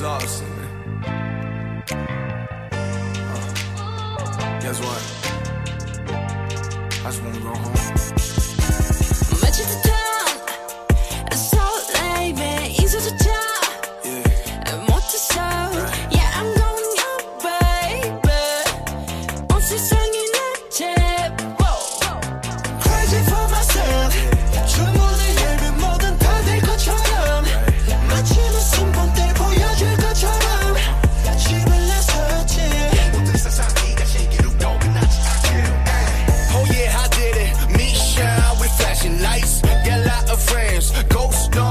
exhausted. Uh, guess what? I just wanna go home. friends. Ghost dog.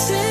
say